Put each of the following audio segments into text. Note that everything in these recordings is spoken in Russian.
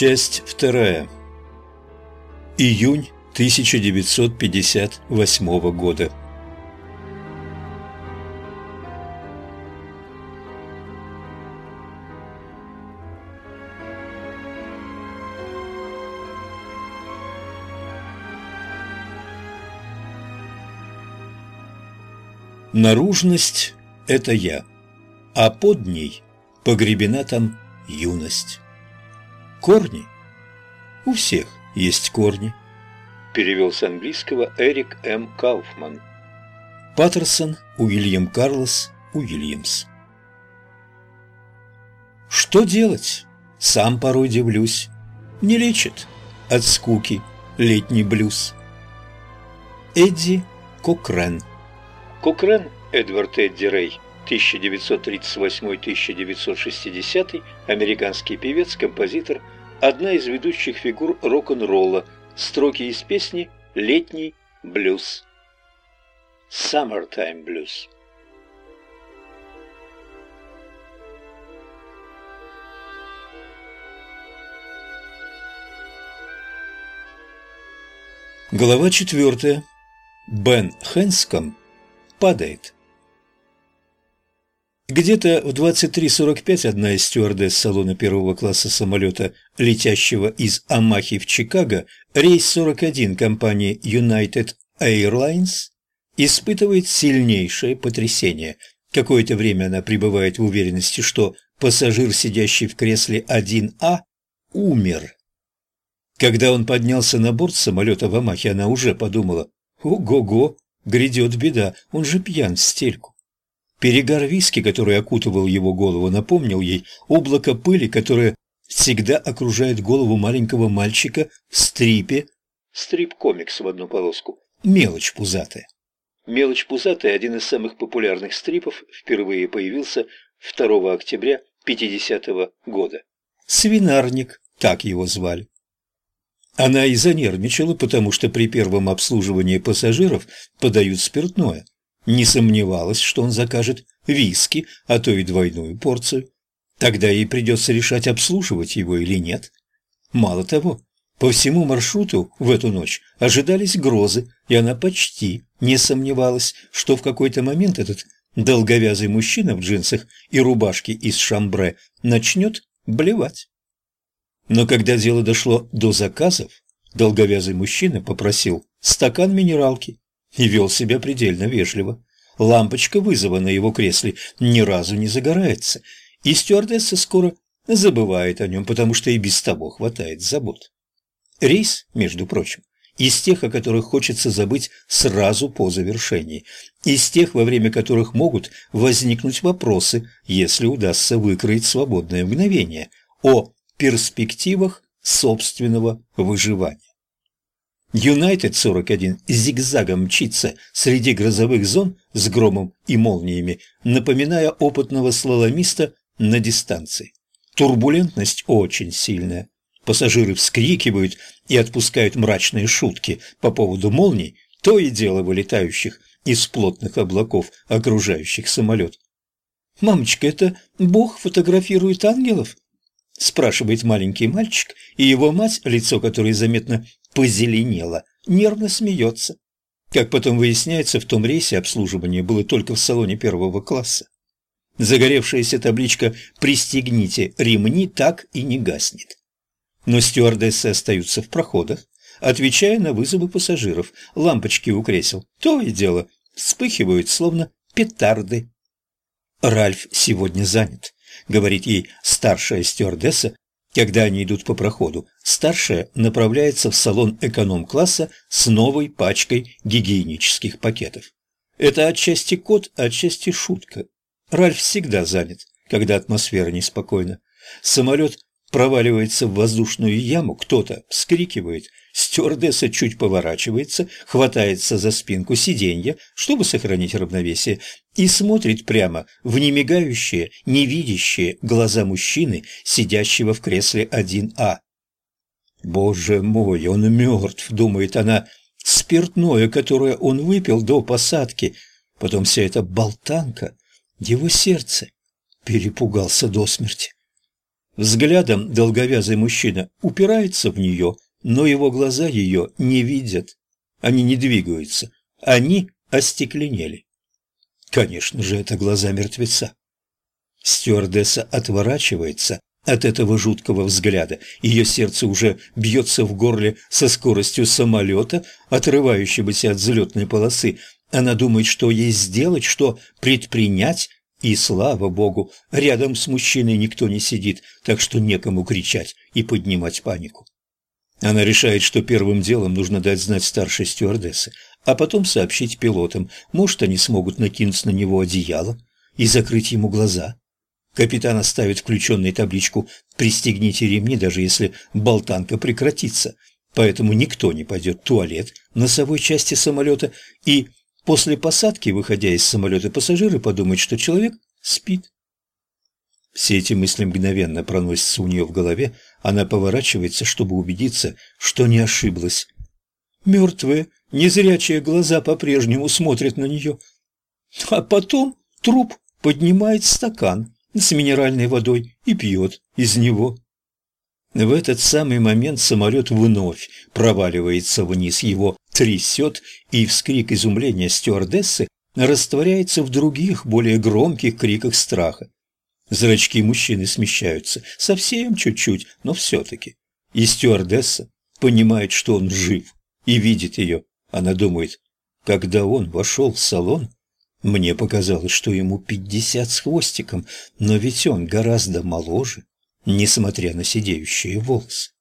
Часть вторая. Июнь 1958 года. Наружность – это я, а под ней погребена там юность. Корни? У всех есть корни. Перевел с английского Эрик М. Кауфман. Паттерсон, Уильям Карлос, Уильямс. Что делать? Сам порой дивлюсь. Не лечит от скуки летний блюз. Эдди Кокрен Кокрен Эдвард Эдди Рэй 1938-1960, американский певец, композитор, одна из ведущих фигур рок-н-ролла, строки из песни «Летний блюз». Summertime Blues. Глава четвертая. Бен Хэнском падает. Где-то в 23.45 одна из стюардесс салона первого класса самолета, летящего из Амахи в Чикаго, рейс 41 компании United Airlines, испытывает сильнейшее потрясение. Какое-то время она пребывает в уверенности, что пассажир, сидящий в кресле 1А, умер. Когда он поднялся на борт самолета в Амахе, она уже подумала, «Ого-го, Грядет беда, он же пьян в стельку. Перегар виски, который окутывал его голову, напомнил ей облако пыли, которое всегда окружает голову маленького мальчика в стрипе. Стрип-комикс в одну полоску. Мелочь пузатая. Мелочь пузатая – один из самых популярных стрипов, впервые появился 2 октября 50 -го года. Свинарник, так его звали. Она и занервничала, потому что при первом обслуживании пассажиров подают спиртное. Не сомневалась, что он закажет виски, а то и двойную порцию. Тогда ей придется решать, обслуживать его или нет. Мало того, по всему маршруту в эту ночь ожидались грозы, и она почти не сомневалась, что в какой-то момент этот долговязый мужчина в джинсах и рубашке из шамбре начнет блевать. Но когда дело дошло до заказов, долговязый мужчина попросил стакан минералки и вел себя предельно вежливо. Лампочка вызова на его кресле ни разу не загорается, и стюардесса скоро забывает о нем, потому что и без того хватает забот. Рейс, между прочим, из тех, о которых хочется забыть сразу по завершении, из тех, во время которых могут возникнуть вопросы, если удастся выкроить свободное мгновение, о перспективах собственного выживания. Юнайтед 41 зигзагом мчится среди грозовых зон с громом и молниями, напоминая опытного слаломиста на дистанции. Турбулентность очень сильная. Пассажиры вскрикивают и отпускают мрачные шутки по поводу молний, то и дело вылетающих из плотных облаков, окружающих самолет. «Мамочка, это Бог фотографирует ангелов?» спрашивает маленький мальчик, и его мать, лицо которой заметно позеленело, нервно смеется. Как потом выясняется, в том рейсе обслуживание было только в салоне первого класса. Загоревшаяся табличка «Пристегните ремни» так и не гаснет. Но стюардессы остаются в проходах, отвечая на вызовы пассажиров. Лампочки у кресел то и дело вспыхивают, словно петарды. Ральф сегодня занят говорит ей старшая стюардесса, когда они идут по проходу. Старшая направляется в салон эконом-класса с новой пачкой гигиенических пакетов. Это отчасти код, отчасти шутка. Ральф всегда занят, когда атмосфера неспокойна. Самолет проваливается в воздушную яму, кто-то вскрикивает, стюардесса чуть поворачивается, хватается за спинку сиденья, чтобы сохранить равновесие, и смотрит прямо в немигающие, невидящие глаза мужчины, сидящего в кресле 1А. «Боже мой, он мертв», — думает она, — «спиртное, которое он выпил до посадки, потом вся эта болтанка, его сердце». Перепугался до смерти. Взглядом долговязый мужчина упирается в нее, но его глаза ее не видят. Они не двигаются, они остекленели. Конечно же, это глаза мертвеца. Стюардесса отворачивается от этого жуткого взгляда. Ее сердце уже бьется в горле со скоростью самолета, отрывающегося от взлетной полосы. Она думает, что ей сделать, что предпринять, и, слава богу, рядом с мужчиной никто не сидит, так что некому кричать и поднимать панику. Она решает, что первым делом нужно дать знать старшей стюардессе, а потом сообщить пилотам. Может, они смогут накинуть на него одеяло и закрыть ему глаза. Капитан оставит включенной табличку «Пристегните ремни, даже если болтанка прекратится». Поэтому никто не пойдет в туалет носовой части самолета, и после посадки, выходя из самолета, пассажиры подумают, что человек спит. Все эти мысли мгновенно проносятся у нее в голове, она поворачивается, чтобы убедиться, что не ошиблась. Мертвые, незрячие глаза по-прежнему смотрят на нее. А потом труп поднимает стакан с минеральной водой и пьет из него. В этот самый момент самолет вновь проваливается вниз, его трясет, и вскрик изумления стюардессы растворяется в других, более громких криках страха. Зрачки мужчины смещаются, совсем чуть-чуть, но все-таки. И стюардесса понимает, что он жив, и видит ее. Она думает, когда он вошел в салон, мне показалось, что ему пятьдесят с хвостиком, но ведь он гораздо моложе, несмотря на сидеющие волосы.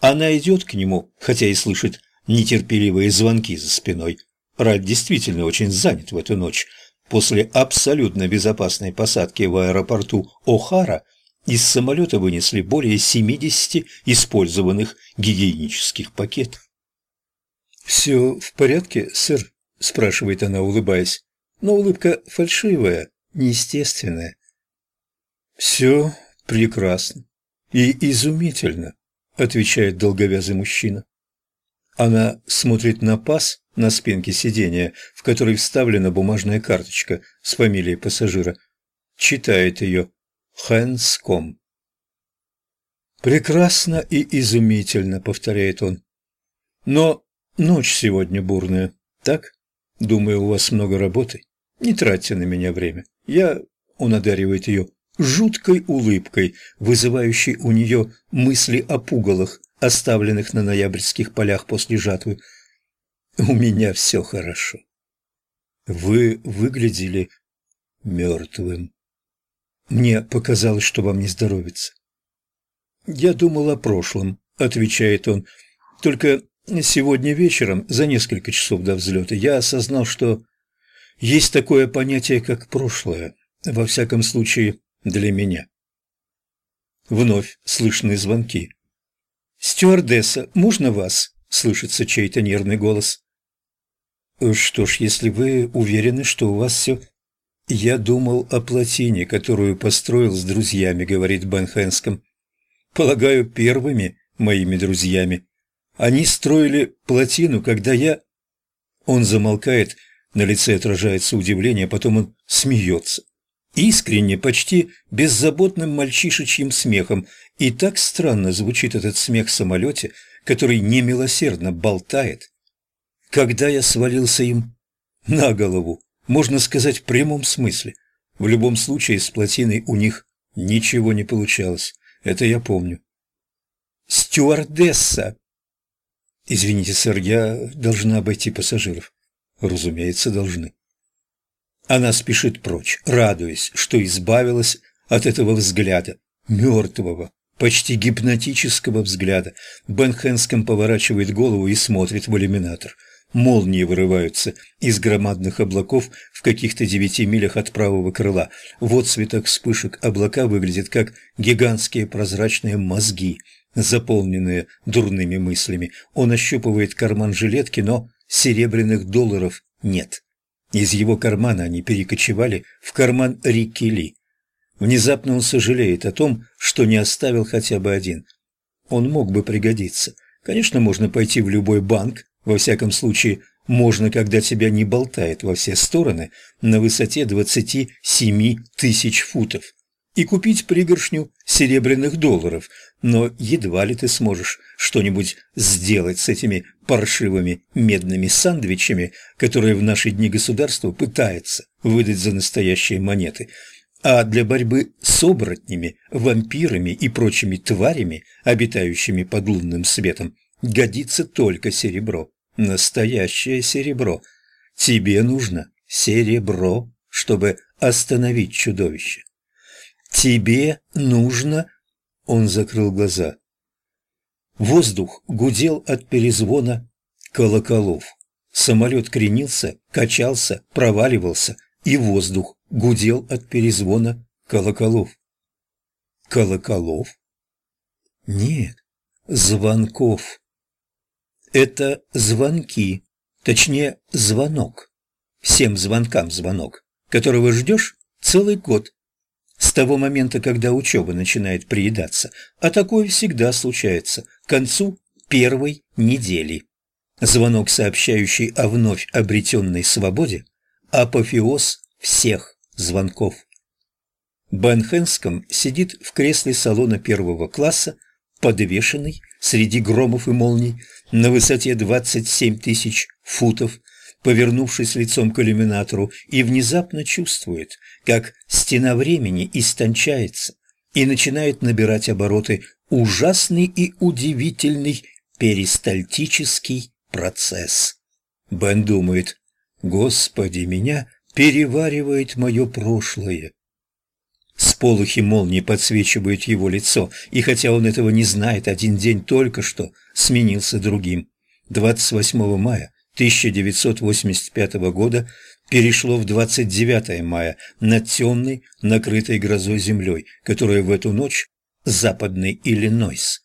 Она идет к нему, хотя и слышит нетерпеливые звонки за спиной. Ральф действительно очень занят в эту ночь. После абсолютно безопасной посадки в аэропорту О'Хара из самолета вынесли более 70 использованных гигиенических пакетов. «Все в порядке, сэр?» – спрашивает она, улыбаясь но улыбка фальшивая, неестественная. «Все прекрасно и изумительно», — отвечает долговязый мужчина. Она смотрит на паз на спинке сиденья, в которой вставлена бумажная карточка с фамилией пассажира. Читает ее «Хэнском». «Прекрасно и изумительно», — повторяет он. «Но ночь сегодня бурная, так?» Думаю, у вас много работы. Не тратьте на меня время. Я...» Он одаривает ее жуткой улыбкой, вызывающей у нее мысли о пугалах, оставленных на ноябрьских полях после жатвы. «У меня все хорошо. Вы выглядели мертвым. Мне показалось, что вам не здоровится». «Я думал о прошлом», — отвечает он. «Только Сегодня вечером, за несколько часов до взлета, я осознал, что есть такое понятие, как прошлое, во всяком случае, для меня. Вновь слышны звонки. «Стюардесса, можно вас?» – слышится чей-то нервный голос. «Что ж, если вы уверены, что у вас все...» «Я думал о плотине, которую построил с друзьями», – говорит Бен Хэнском. «Полагаю, первыми моими друзьями. Они строили плотину, когда я...» Он замолкает, на лице отражается удивление, потом он смеется. Искренне, почти беззаботным мальчишечьим смехом. И так странно звучит этот смех в самолете, который немилосердно болтает. Когда я свалился им на голову, можно сказать в прямом смысле. В любом случае с плотиной у них ничего не получалось. Это я помню. «Стюардесса!» «Извините, сэр, я должна обойти пассажиров». «Разумеется, должны». Она спешит прочь, радуясь, что избавилась от этого взгляда, мертвого, почти гипнотического взгляда. Бен Хэнском поворачивает голову и смотрит в иллюминатор. Молнии вырываются из громадных облаков в каких-то девяти милях от правого крыла. В отцветах вспышек облака выглядят как гигантские прозрачные мозги – заполненные дурными мыслями. Он ощупывает карман жилетки, но серебряных долларов нет. Из его кармана они перекочевали в карман Рикки Ли. Внезапно он сожалеет о том, что не оставил хотя бы один. Он мог бы пригодиться. Конечно, можно пойти в любой банк, во всяком случае, можно, когда тебя не болтает во все стороны на высоте 27 тысяч футов. и купить пригоршню серебряных долларов, но едва ли ты сможешь что-нибудь сделать с этими паршивыми медными сандвичами, которые в наши дни государство пытается выдать за настоящие монеты. А для борьбы с оборотнями, вампирами и прочими тварями, обитающими под лунным светом, годится только серебро. Настоящее серебро. Тебе нужно серебро, чтобы остановить чудовище. Тебе нужно...» Он закрыл глаза. Воздух гудел от перезвона колоколов. Самолет кренился, качался, проваливался, и воздух гудел от перезвона колоколов. Колоколов? Нет, звонков. Это звонки, точнее, звонок. Всем звонкам звонок, которого ждешь целый год. С того момента, когда учеба начинает приедаться, а такое всегда случается к концу первой недели. Звонок, сообщающий о вновь обретенной свободе, апофеоз всех звонков. Бен Хэнском сидит в кресле салона первого класса, подвешенный среди громов и молний на высоте 27 тысяч футов, повернувшись лицом к иллюминатору, и внезапно чувствует, как стена времени истончается и начинает набирать обороты ужасный и удивительный перистальтический процесс. Бен думает, «Господи, меня переваривает мое прошлое». Сполохи молнии подсвечивают его лицо, и хотя он этого не знает, один день только что сменился другим. 28 мая 1985 года перешло в 29 мая над темной, накрытой грозой землей, которая в эту ночь западный Иллинойс.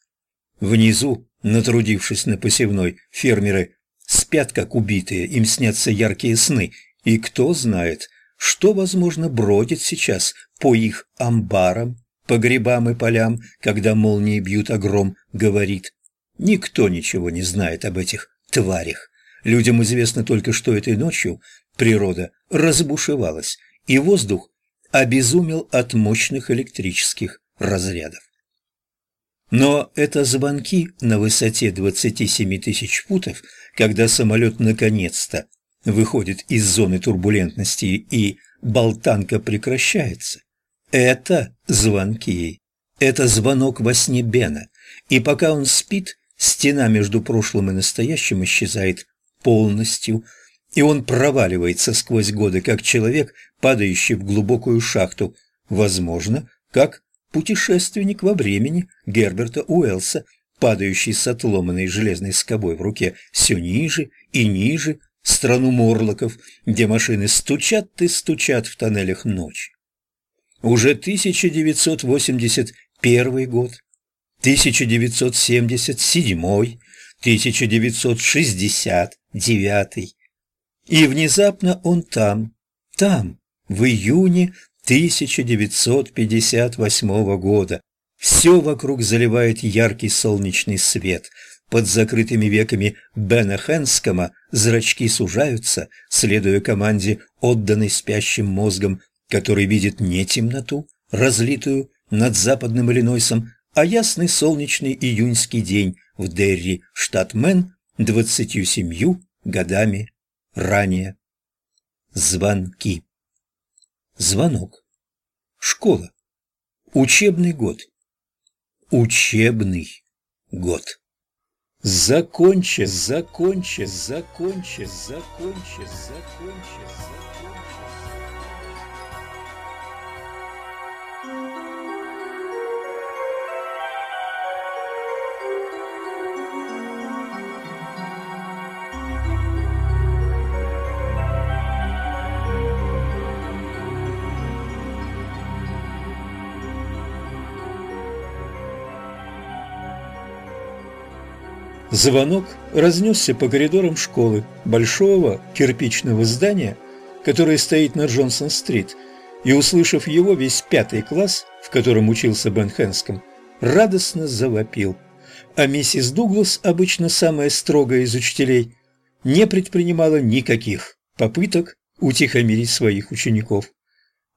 Внизу, натрудившись на посевной, фермеры спят как убитые, им снятся яркие сны, и кто знает, что, возможно, бродит сейчас по их амбарам, по грибам и полям, когда молнии бьют огром, говорит. Никто ничего не знает об этих тварях. Людям известно только, что этой ночью природа разбушевалась, и воздух обезумел от мощных электрических разрядов. Но это звонки на высоте 27 тысяч футов, когда самолет наконец-то выходит из зоны турбулентности и болтанка прекращается. Это звонки. Это звонок во сне Бена. И пока он спит, стена между прошлым и настоящим исчезает полностью, и он проваливается сквозь годы, как человек, падающий в глубокую шахту, возможно, как путешественник во времени Герберта Уэллса, падающий с отломанной железной скобой в руке все ниже и ниже страну Морлоков, где машины стучат и стучат в тоннелях ночи. Уже 1981 год, 1977, 1969. И внезапно он там, там, в июне 1958 года. Все вокруг заливает яркий солнечный свет. Под закрытыми веками Бена Хэнскома зрачки сужаются, следуя команде, отданной спящим мозгом, который видит не темноту, разлитую над западным Иллинойсом, а ясный солнечный июньский день в Дерри, штат Мэн, двадцатью семью годами ранее. Звонки. Звонок. Школа. Учебный год. Учебный год. Закончи, закончи, закончи, закончи, закончи, закончи. Звонок разнесся по коридорам школы, большого кирпичного здания, которое стоит на Джонсон-стрит, и, услышав его, весь пятый класс, в котором учился Бен Хэнском, радостно завопил. А миссис Дуглас, обычно самая строгая из учителей, не предпринимала никаких попыток утихомирить своих учеников.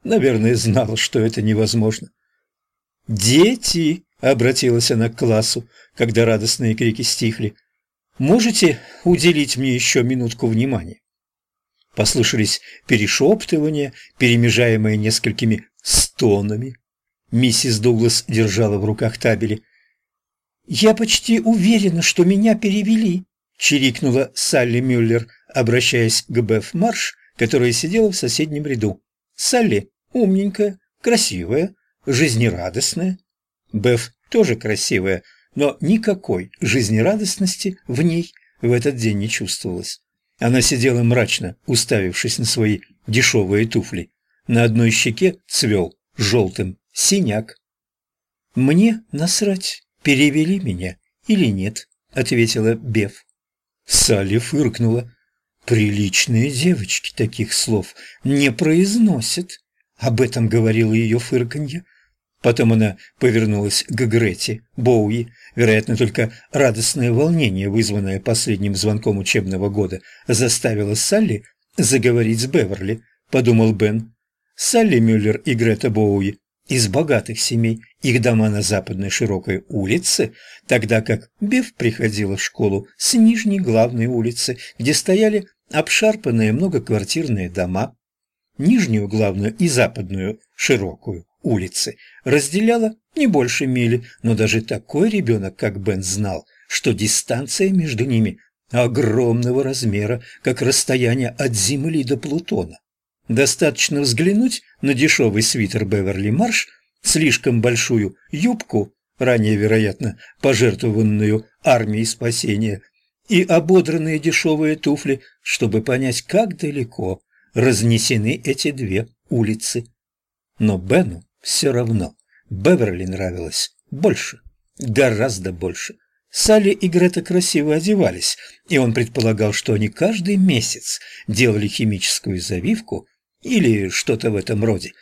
Наверное, знала, что это невозможно. «Дети!» – обратилась она к классу, когда радостные крики стихли. «Можете уделить мне еще минутку внимания?» Послышались перешептывания, перемежаемые несколькими стонами. Миссис Дуглас держала в руках табели. «Я почти уверена, что меня перевели», — чирикнула Салли Мюллер, обращаясь к Беф Марш, которая сидела в соседнем ряду. «Салли умненькая, красивая, жизнерадостная. Беф тоже красивая, но никакой жизнерадостности в ней в этот день не чувствовалось. Она сидела мрачно, уставившись на свои дешевые туфли. На одной щеке цвел желтым синяк. «Мне насрать, перевели меня или нет», — ответила Беф. Салли фыркнула. «Приличные девочки таких слов не произносят». Об этом говорило ее фырканье. Потом она повернулась к Грете, Боуи. Вероятно, только радостное волнение, вызванное последним звонком учебного года, заставило Салли заговорить с Беверли, подумал Бен. Салли Мюллер и Грета Боуи из богатых семей, их дома на западной широкой улице, тогда как Бев приходила в школу с нижней главной улицы, где стояли обшарпанные многоквартирные дома. Нижнюю главную и западную широкую улицы разделяла не больше мили, но даже такой ребенок, как Бен, знал, что дистанция между ними огромного размера, как расстояние от Земли до Плутона. Достаточно взглянуть на дешевый свитер Беверли Марш, слишком большую юбку, ранее, вероятно, пожертвованную армией спасения, и ободранные дешевые туфли, чтобы понять, как далеко разнесены эти две улицы. Но Бену все равно Беверли нравилось больше, гораздо больше. Салли и Грета красиво одевались, и он предполагал, что они каждый месяц делали химическую завивку или что-то в этом роде.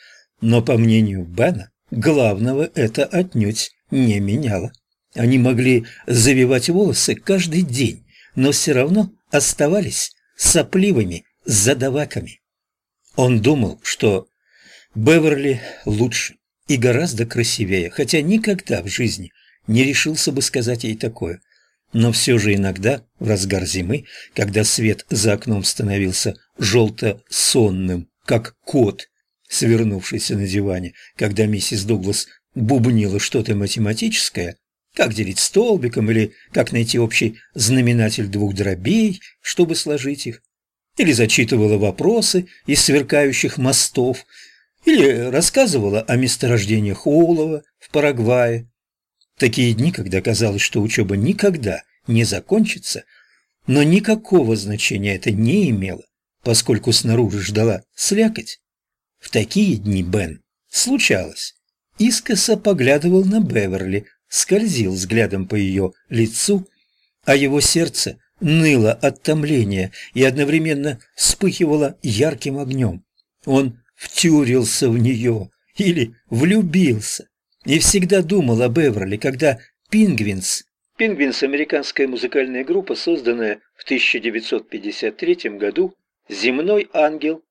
Но, по мнению Бена, главного это отнюдь не меняло. Они могли завивать волосы каждый день, но все равно оставались сопливыми задаваками. Он думал, что Беверли лучше и гораздо красивее, хотя никогда в жизни не решился бы сказать ей такое. Но все же иногда, в разгар зимы, когда свет за окном становился желто-сонным, как кот, свернувшийся на диване, когда миссис Дуглас бубнила что-то математическое, как делить столбиком или как найти общий знаменатель двух дробей, чтобы сложить их, или зачитывала вопросы из сверкающих мостов, или рассказывала о месторождениях олова в Парагвае. Такие дни, когда казалось, что учеба никогда не закончится, но никакого значения это не имело, поскольку снаружи ждала слякоть. В такие дни Бен, случалось, искоса поглядывал на Беверли, скользил взглядом по ее лицу, а его сердце ныло от томления и одновременно вспыхивало ярким огнем. Он втюрился в нее или влюбился. И всегда думал о Беверли, когда Пингвинс... Пингвинс – американская музыкальная группа, созданная в 1953 году «Земной ангел»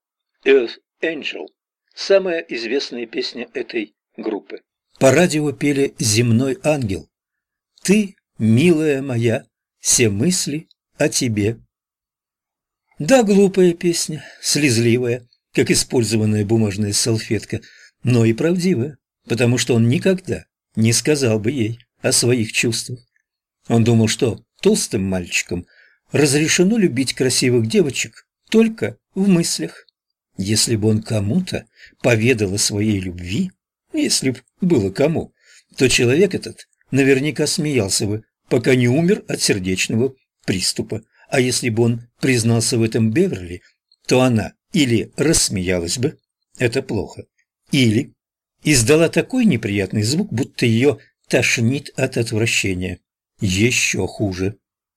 Earth Angel, самая известная песня этой группы. По радио пели «Земной ангел». «Ты, милая моя, все мысли о тебе». Да, глупая песня, слезливая, как использованная бумажная салфетка, но и правдивая, потому что он никогда не сказал бы ей о своих чувствах. Он думал, что толстым мальчикам разрешено любить красивых девочек только в мыслях. Если бы он кому-то поведал о своей любви, если б было кому, то человек этот наверняка смеялся бы, пока не умер от сердечного приступа. А если бы он признался в этом Беверли, то она или рассмеялась бы, это плохо, или издала такой неприятный звук, будто ее тошнит от отвращения. Еще хуже.